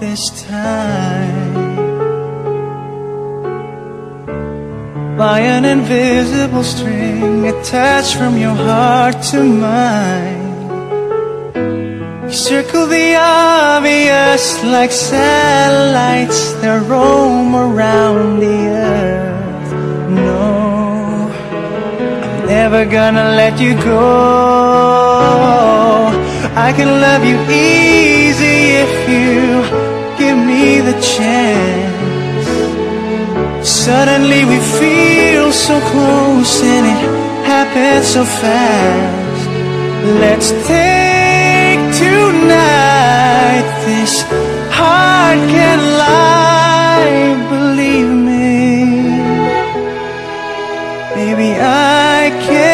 this time by an invisible string attached from your heart to mine. You circle the obvious like satellites that roam around the earth. No, I'm never gonna let you go. I can love you easy if you give me the chance. Suddenly we feel so close and it happens so fast. Let's take tonight. This heart can lie, believe me. Maybe I can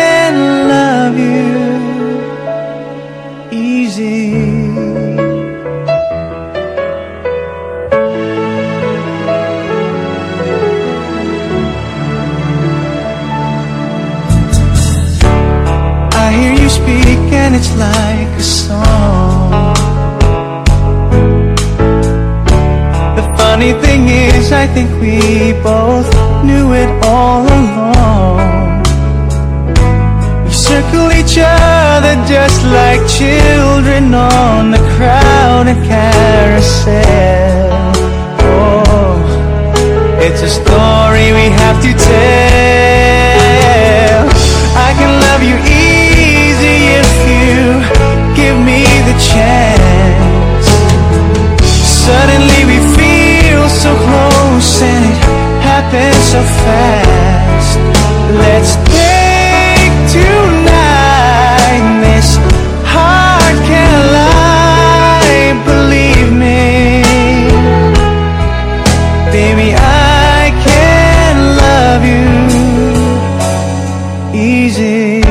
I think we both knew it all along. We circle each other just like children on the crowded carousel. Oh, it's a story we have to tell. I can love you easy if you give me the chance. Suddenly we feel so close so fast. Let's take tonight. This heart can lie, believe me. Baby, I can love you easy.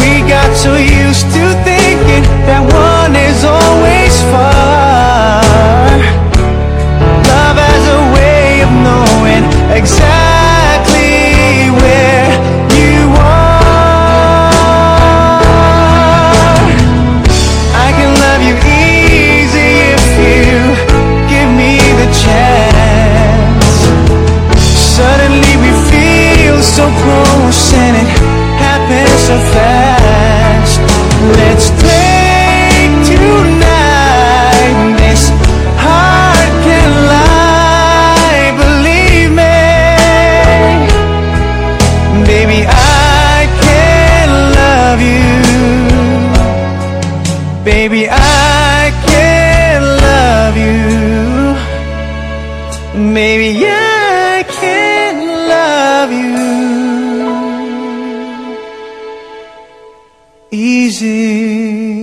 We got so used to thinking that one is always Baby, I can love you. Maybe I can love you easy.